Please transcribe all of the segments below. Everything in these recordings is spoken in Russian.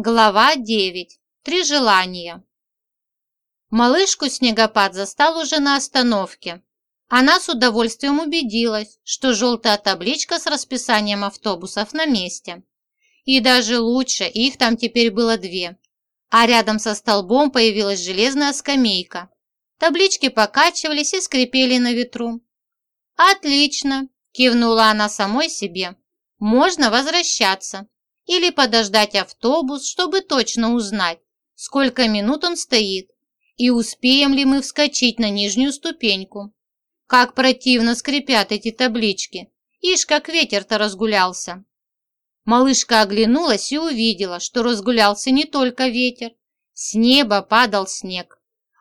Глава 9. Три желания. Малышку снегопад застал уже на остановке. Она с удовольствием убедилась, что желтая табличка с расписанием автобусов на месте. И даже лучше, их там теперь было две. А рядом со столбом появилась железная скамейка. Таблички покачивались и скрипели на ветру. «Отлично!» – кивнула она самой себе. «Можно возвращаться или подождать автобус, чтобы точно узнать, сколько минут он стоит, и успеем ли мы вскочить на нижнюю ступеньку. Как противно скрипят эти таблички, ишь, как ветер-то разгулялся. Малышка оглянулась и увидела, что разгулялся не только ветер. С неба падал снег.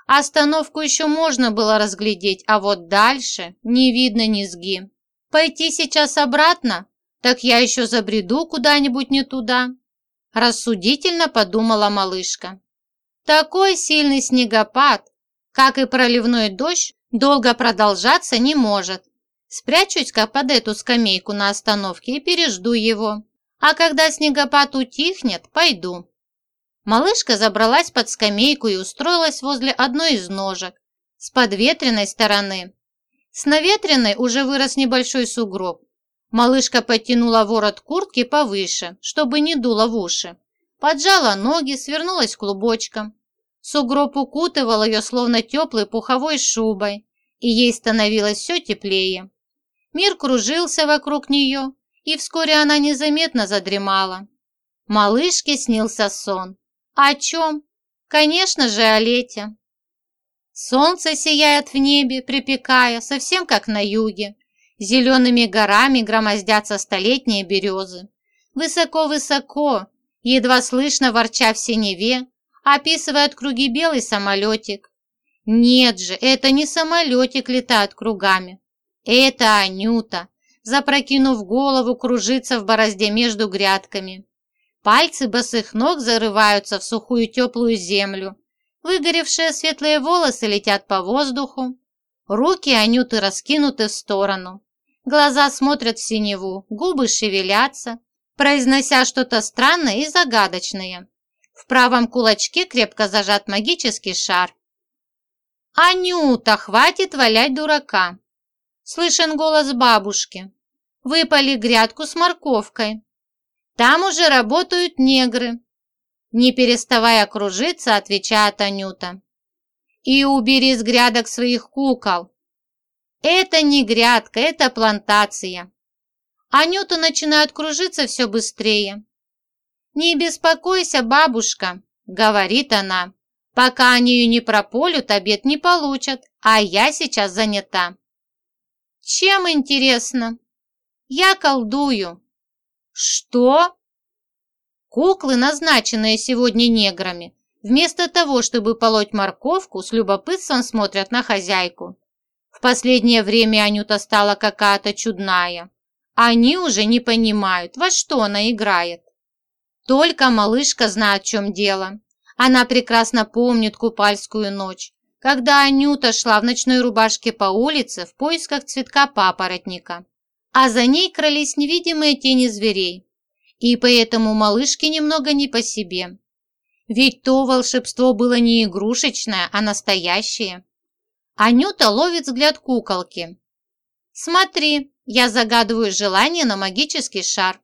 Остановку еще можно было разглядеть, а вот дальше не видно низги. Пойти сейчас обратно так я еще забреду куда-нибудь не туда», – рассудительно подумала малышка. «Такой сильный снегопад, как и проливной дождь, долго продолжаться не может. Спрячусь-ка под эту скамейку на остановке и пережду его. А когда снегопад утихнет, пойду». Малышка забралась под скамейку и устроилась возле одной из ножек, с подветренной стороны. С наветренной уже вырос небольшой сугроб, Малышка подтянула ворот куртки повыше, чтобы не дуло в уши. Поджала ноги, свернулась клубочком. Сугроб укутывал ее словно теплой пуховой шубой, и ей становилось все теплее. Мир кружился вокруг нее, и вскоре она незаметно задремала. Малышке снился сон. О чем? Конечно же, о лете. Солнце сияет в небе, припекая, совсем как на юге. Зелеными горами громоздятся столетние березы. Высоко-высоко, едва слышно ворча в синеве, описывает круги белый самолетик. Нет же, это не самолетик летает кругами. Это Анюта, запрокинув голову, кружится в борозде между грядками. Пальцы босых ног зарываются в сухую теплую землю. Выгоревшие светлые волосы летят по воздуху. Руки Анюты раскинуты в сторону. Глаза смотрят в синеву, губы шевелятся, произнося что-то странное и загадочное. В правом кулачке крепко зажат магический шар. «Анюта, хватит валять дурака!» Слышен голос бабушки. «Выпали грядку с морковкой. Там уже работают негры». Не переставая кружиться, отвечает Анюта. «И убери с грядок своих кукол, это не грядка, это плантация. Анюта начинает кружиться все быстрее. «Не беспокойся, бабушка», — говорит она. «Пока они ее не прополют, обед не получат, а я сейчас занята». «Чем интересно?» «Я колдую». «Что?» Куклы, назначенные сегодня неграми, вместо того, чтобы полоть морковку, с любопытством смотрят на хозяйку. В последнее время Анюта стала какая-то чудная. Они уже не понимают, во что она играет. Только малышка знает, в чем дело. Она прекрасно помнит купальскую ночь, когда Анюта шла в ночной рубашке по улице в поисках цветка папоротника, а за ней крались невидимые тени зверей. И поэтому малышке немного не по себе. Ведь то волшебство было не игрушечное, а настоящее. Анюта ловит взгляд куколки. «Смотри, я загадываю желание на магический шар»,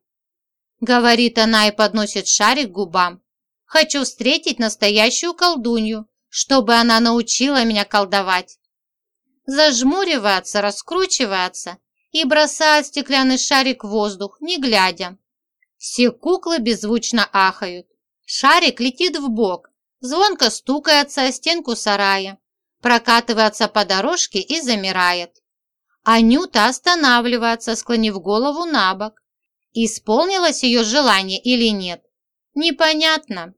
говорит она и подносит шарик к губам. «Хочу встретить настоящую колдунью, чтобы она научила меня колдовать». Зажмуривается, раскручивается и бросает стеклянный шарик в воздух, не глядя. Все куклы беззвучно ахают. Шарик летит в бок, звонко стукается о стенку сарая прокатывается по дорожке и замирает. Анюта останавливается, склонив голову на бок. Исполнилось ее желание или нет? Непонятно.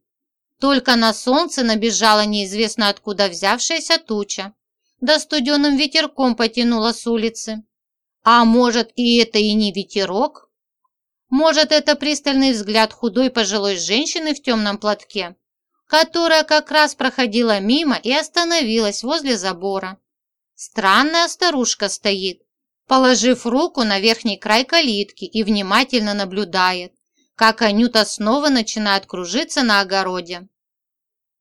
Только на солнце набежала неизвестно откуда взявшаяся туча. Да студеным ветерком потянула с улицы. А может, и это и не ветерок? Может, это пристальный взгляд худой пожилой женщины в темном платке? Которая как раз проходила мимо и остановилась возле забора. Странная старушка стоит, положив руку на верхний край калитки и внимательно наблюдает, как Анюта снова начинает кружиться на огороде.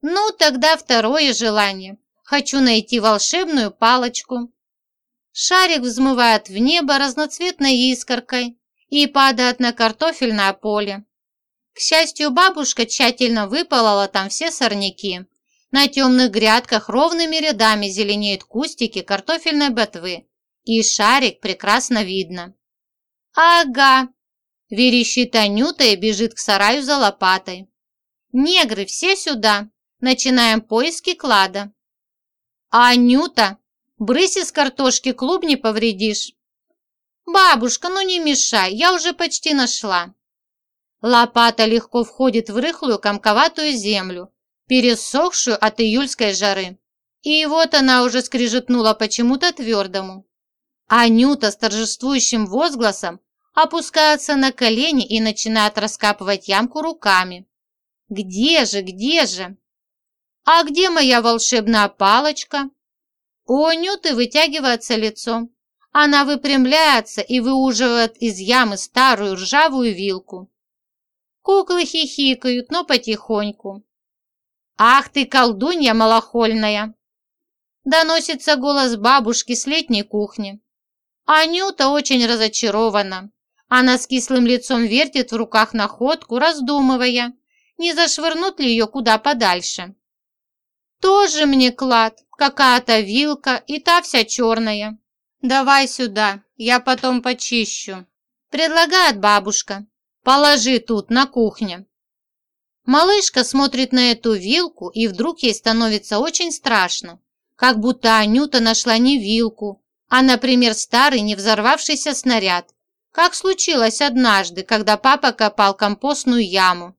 Ну, тогда второе желание. Хочу найти волшебную палочку. Шарик взмывает в небо разноцветной искоркой и падает на картофельное поле. К счастью, бабушка тщательно выполола там все сорняки. На темных грядках ровными рядами зеленеют кустики картофельной ботвы, и шарик прекрасно видно. «Ага!» – верещит Анюта и бежит к сараю за лопатой. «Негры, все сюда! Начинаем поиски клада!» «Анюта, брысь из картошки, клуб не повредишь!» «Бабушка, ну не мешай, я уже почти нашла!» Лопата легко входит в рыхлую комковатую землю, пересохшую от июльской жары. И вот она уже скрижетнула почему-то твердому. Анюта с торжествующим возгласом опускается на колени и начинает раскапывать ямку руками. «Где же, где же?» «А где моя волшебная палочка?» У Анюты вытягивается лицо. Она выпрямляется и выуживает из ямы старую ржавую вилку. Куклы хихикают, но потихоньку. «Ах ты, колдунья малохольная!» Доносится голос бабушки с летней кухни. Анюта очень разочарована. Она с кислым лицом вертит в руках находку, раздумывая, не зашвырнут ли ее куда подальше. «Тоже мне клад, какая-то вилка и та вся черная. Давай сюда, я потом почищу», предлагает бабушка. Положи тут, на кухне». Малышка смотрит на эту вилку, и вдруг ей становится очень страшно. Как будто Анюта нашла не вилку, а, например, старый не взорвавшийся снаряд. Как случилось однажды, когда папа копал компостную яму.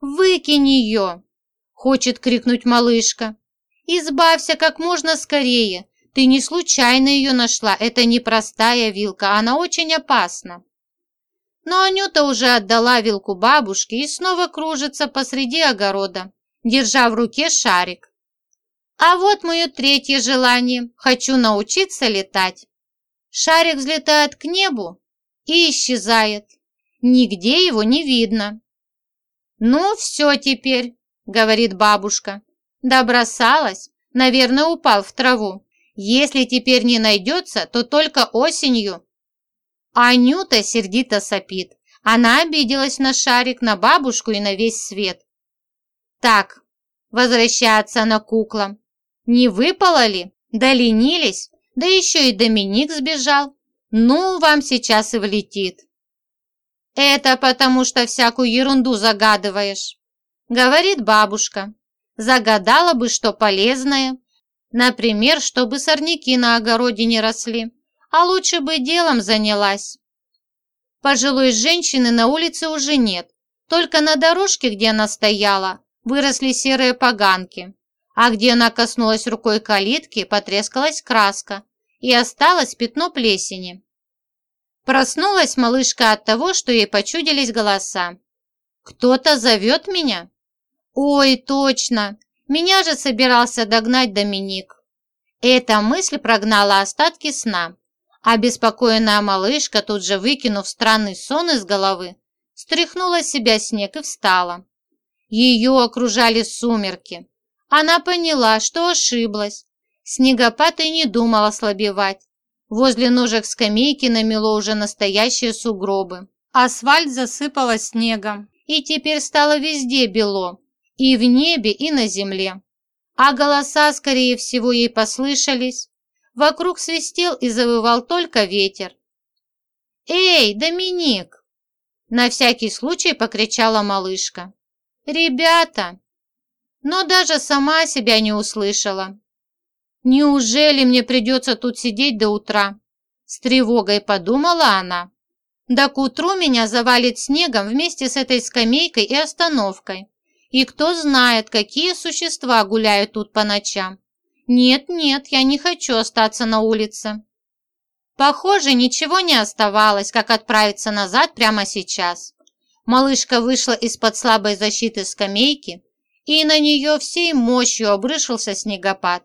«Выкинь ее!» – хочет крикнуть малышка. «Избавься как можно скорее. Ты не случайно ее нашла. Это не простая вилка, она очень опасна». Но Анюта уже отдала вилку бабушке и снова кружится посреди огорода, держа в руке шарик. А вот мое третье желание. Хочу научиться летать. Шарик взлетает к небу и исчезает. Нигде его не видно. «Ну, все теперь», — говорит бабушка. Добросалась, наверное, упал в траву. Если теперь не найдется, то только осенью Анюта сердито сопит. Она обиделась на шарик, на бабушку и на весь свет. Так, возвращается она кукла. Не выпало ли? Да ленились? Да еще и Доминик сбежал. Ну, вам сейчас и влетит. Это потому, что всякую ерунду загадываешь, говорит бабушка. Загадала бы что полезное. Например, чтобы сорняки на огороде не росли а лучше бы делом занялась. Пожилой женщины на улице уже нет, только на дорожке, где она стояла, выросли серые поганки, а где она коснулась рукой калитки, потрескалась краска и осталось пятно плесени. Проснулась малышка от того, что ей почудились голоса. «Кто-то зовет меня?» «Ой, точно! Меня же собирался догнать Доминик!» Эта мысль прогнала остатки сна. Обеспокоенная малышка, тут же выкинув странный сон из головы, стряхнула с себя снег и встала. Ее окружали сумерки. Она поняла, что ошиблась. Снегопад и не думал ослабевать. Возле ножек скамейки намело уже настоящие сугробы. Асфальт засыпало снегом, и теперь стало везде бело, и в небе, и на земле. А голоса, скорее всего, ей послышались, Вокруг свистел и завывал только ветер. «Эй, Доминик!» На всякий случай покричала малышка. «Ребята!» Но даже сама себя не услышала. «Неужели мне придется тут сидеть до утра?» С тревогой подумала она. «Да к утру меня завалит снегом вместе с этой скамейкой и остановкой. И кто знает, какие существа гуляют тут по ночам. «Нет-нет, я не хочу остаться на улице». Похоже, ничего не оставалось, как отправиться назад прямо сейчас. Малышка вышла из-под слабой защиты скамейки, и на нее всей мощью обрушился снегопад.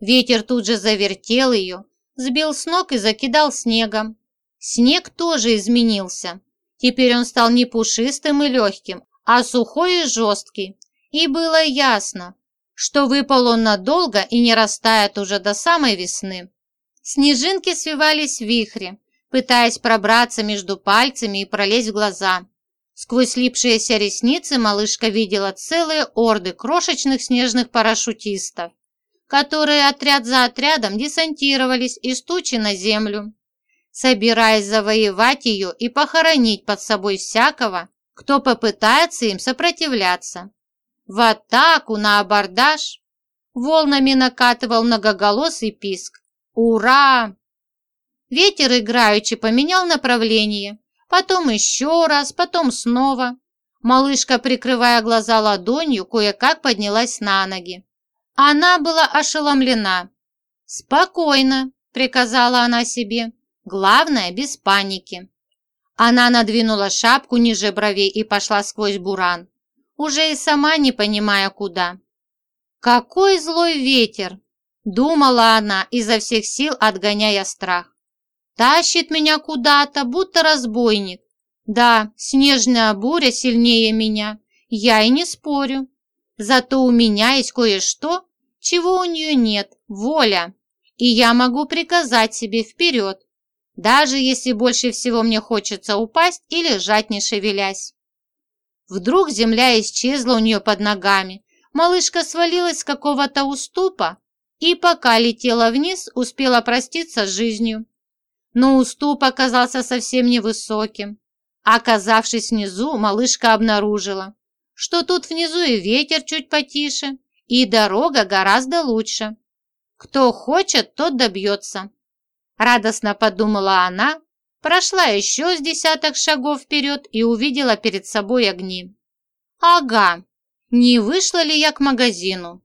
Ветер тут же завертел ее, сбил с ног и закидал снегом. Снег тоже изменился. Теперь он стал не пушистым и легким, а сухой и жесткий. И было ясно, что выпал он надолго и не растает уже до самой весны. Снежинки свивались в вихре, пытаясь пробраться между пальцами и пролезть в глаза. Сквозь слипшиеся ресницы малышка видела целые орды крошечных снежных парашютистов, которые отряд за отрядом десантировались из тучи на землю, собираясь завоевать ее и похоронить под собой всякого, кто попытается им сопротивляться. В атаку, на абордаж волнами накатывал многоголосый писк. «Ура!» Ветер играючи поменял направление, потом еще раз, потом снова. Малышка, прикрывая глаза ладонью, кое-как поднялась на ноги. Она была ошеломлена. «Спокойно», — приказала она себе, — «главное, без паники». Она надвинула шапку ниже бровей и пошла сквозь буран, уже и сама не понимая, куда. «Какой злой ветер!» – думала она, изо всех сил отгоняя страх. «Тащит меня куда-то, будто разбойник. Да, снежная буря сильнее меня, я и не спорю. Зато у меня есть кое-что, чего у нее нет – воля. И я могу приказать себе вперед, даже если больше всего мне хочется упасть и лежать не шевелясь. Вдруг земля исчезла у нее под ногами, малышка свалилась с какого-то уступа и пока летела вниз, успела проститься с жизнью. Но уступ оказался совсем невысоким. Оказавшись внизу, малышка обнаружила, что тут внизу и ветер чуть потише, и дорога гораздо лучше. Кто хочет, тот добьется. Радостно подумала она, прошла еще с десяток шагов вперед и увидела перед собой огни. Ага, не вышла ли я к магазину?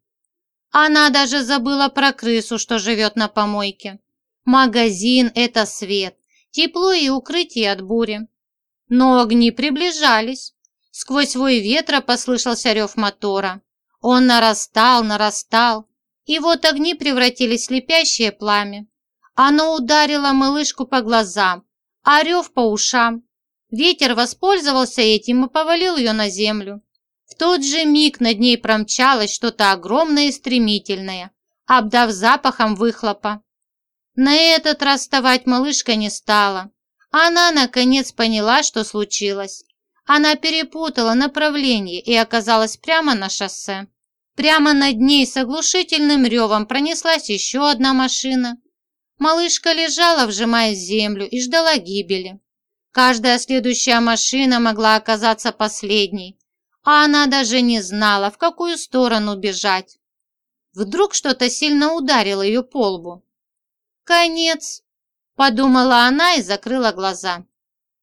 Она даже забыла про крысу, что живет на помойке. Магазин – это свет, тепло и укрытие от бури. Но огни приближались. Сквозь вой ветра послышался рев мотора. Он нарастал, нарастал, и вот огни превратились в слепящее пламя. Оно ударило малышку по глазам, а рев по ушам. Ветер воспользовался этим и повалил ее на землю. В тот же миг над ней промчалось что-то огромное и стремительное, обдав запахом выхлопа. На этот раз вставать малышка не стала. Она, наконец, поняла, что случилось. Она перепутала направление и оказалась прямо на шоссе. Прямо над ней с оглушительным ревом пронеслась еще одна машина. Малышка лежала, вжимая землю, и ждала гибели. Каждая следующая машина могла оказаться последней, а она даже не знала, в какую сторону бежать. Вдруг что-то сильно ударило ее по лбу. «Конец!» – подумала она и закрыла глаза.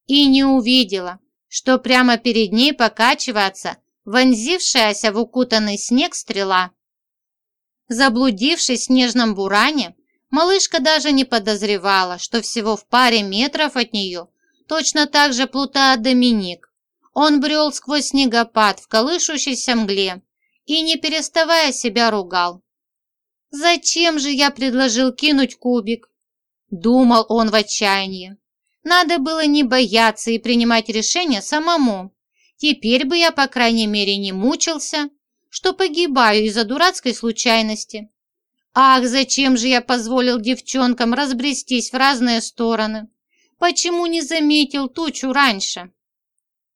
И не увидела, что прямо перед ней покачивается вонзившаяся в укутанный снег стрела. Заблудившись в снежном буране, Малышка даже не подозревала, что всего в паре метров от нее точно так же плутает Доминик. Он брел сквозь снегопад в колышущейся мгле и, не переставая себя, ругал. «Зачем же я предложил кинуть кубик?» Думал он в отчаянии. Надо было не бояться и принимать решение самому. Теперь бы я, по крайней мере, не мучился, что погибаю из-за дурацкой случайности. Ах, зачем же я позволил девчонкам разбрестись в разные стороны? Почему не заметил тучу раньше?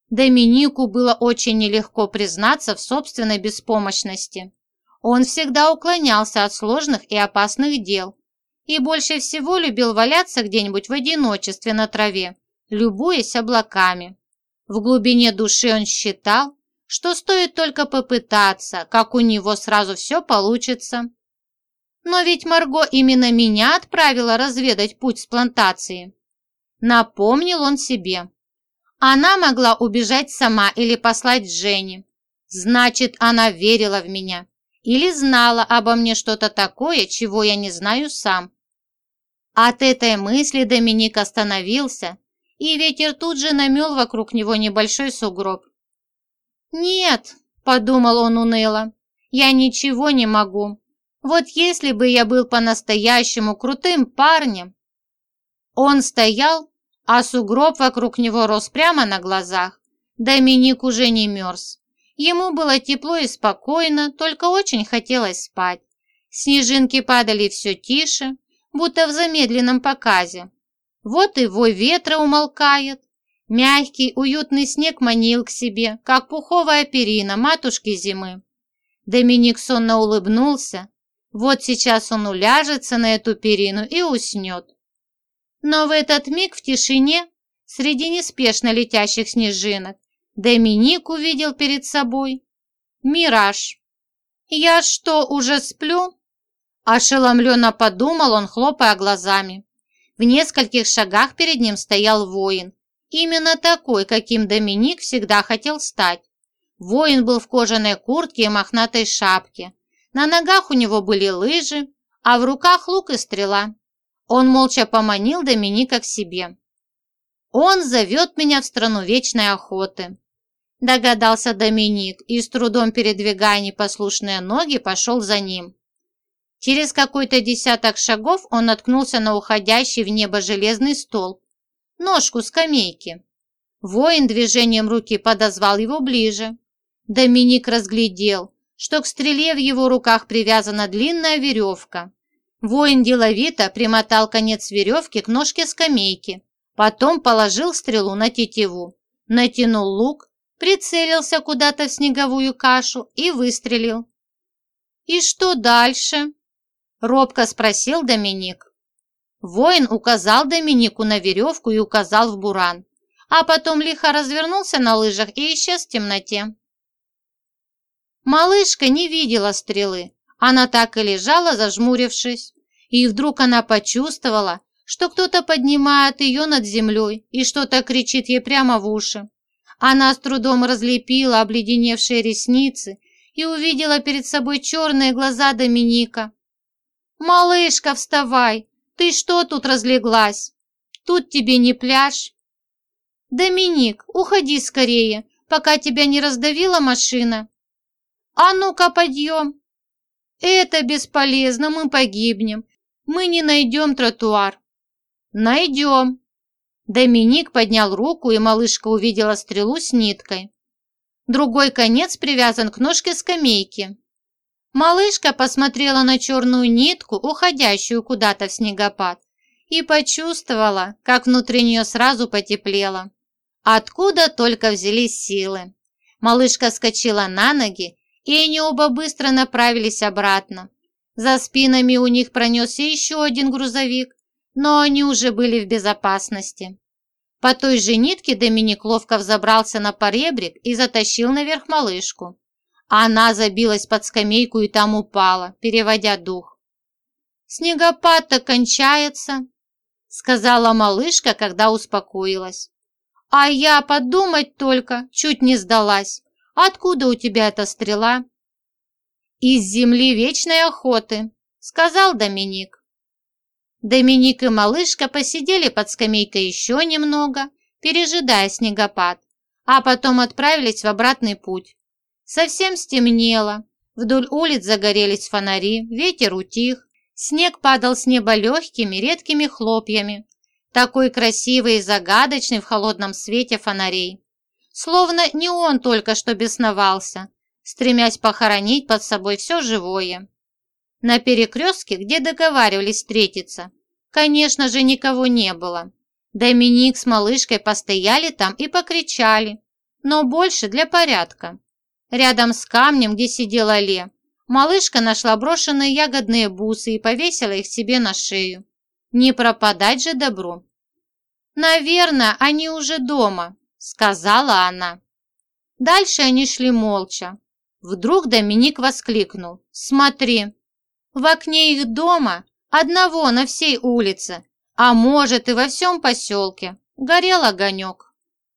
Доминику было очень нелегко признаться в собственной беспомощности. Он всегда уклонялся от сложных и опасных дел и больше всего любил валяться где-нибудь в одиночестве на траве, любуясь облаками. В глубине души он считал, что стоит только попытаться, как у него сразу все получится. Но ведь Марго именно меня отправила разведать путь с плантации. Напомнил он себе. Она могла убежать сама или послать Жене. Значит, она верила в меня. Или знала обо мне что-то такое, чего я не знаю сам. От этой мысли Доминик остановился, и ветер тут же намел вокруг него небольшой сугроб. «Нет», — подумал он уныло, — «я ничего не могу. Вот если бы я был по-настоящему крутым парнем. Он стоял, а сугроб вокруг него рос прямо на глазах. Доминик уже не мерз. Ему было тепло и спокойно, только очень хотелось спать. Снежинки падали все тише, будто в замедленном показе. Вот и вой ветра умолкает. Мягкий, уютный снег манил к себе, как пуховая перина матушки зимы. Доминик сонно улыбнулся. Вот сейчас он уляжется на эту перину и уснет. Но в этот миг в тишине, среди неспешно летящих снежинок, Доминик увидел перед собой мираж. «Я что, уже сплю?» Ошеломленно подумал он, хлопая глазами. В нескольких шагах перед ним стоял воин. Именно такой, каким Доминик всегда хотел стать. Воин был в кожаной куртке и мохнатой шапке. На ногах у него были лыжи, а в руках лук и стрела. Он молча поманил Доминика к себе. «Он зовет меня в страну вечной охоты», – догадался Доминик и, с трудом передвигая непослушные ноги, пошел за ним. Через какой-то десяток шагов он наткнулся на уходящий в небо железный столб, ножку скамейки. Воин движением руки подозвал его ближе. Доминик разглядел, что к стреле в его руках привязана длинная веревка. Воин деловито примотал конец веревки к ножке скамейки, потом положил стрелу на тетиву, натянул лук, прицелился куда-то в снеговую кашу и выстрелил. «И что дальше?» Робко спросил Доминик. Воин указал Доминику на веревку и указал в буран, а потом лихо развернулся на лыжах и исчез в темноте. Малышка не видела стрелы, она так и лежала, зажмурившись, и вдруг она почувствовала, что кто-то поднимает ее над землей и что-то кричит ей прямо в уши. Она с трудом разлепила обледеневшие ресницы и увидела перед собой черные глаза Доминика, «Малышка, вставай! Ты что тут разлеглась? Тут тебе не пляж!» «Доминик, уходи скорее, пока тебя не раздавила машина!» «А ну-ка, подъем!» «Это бесполезно, мы погибнем. Мы не найдем тротуар». «Найдем!» Доминик поднял руку, и малышка увидела стрелу с ниткой. Другой конец привязан к ножке скамейки. Малышка посмотрела на черную нитку, уходящую куда-то в снегопад, и почувствовала, как внутри нее сразу потеплело. Откуда только взялись силы. Малышка скочила на ноги, и они оба быстро направились обратно. За спинами у них пронесся еще один грузовик, но они уже были в безопасности. По той же нитке Доминик ловко взобрался на поребрик и затащил наверх малышку. Она забилась под скамейку и там упала, переводя дух. «Снегопад-то кончается», — сказала малышка, когда успокоилась. «А я подумать только, чуть не сдалась. Откуда у тебя эта стрела?» «Из земли вечной охоты», — сказал Доминик. Доминик и малышка посидели под скамейкой еще немного, пережидая снегопад, а потом отправились в обратный путь. Совсем стемнело. Вдоль улиц загорелись фонари, ветер утих. Снег падал с неба легкими, редкими хлопьями. Такой красивый и загадочный в холодном свете фонарей. Словно не он только что бесновался, стремясь похоронить под собой все живое. На перекрестке, где договаривались встретиться, конечно же, никого не было. Доминик с малышкой постояли там и покричали, но больше для порядка. Рядом с камнем, где сидела Ле, малышка нашла брошенные ягодные бусы и повесила их себе на шею. Не пропадать же добру. «Наверное, они уже дома», — сказала она. Дальше они шли молча. Вдруг Доминик воскликнул. «Смотри, в окне их дома, одного на всей улице, а может и во всем поселке, горел огонек».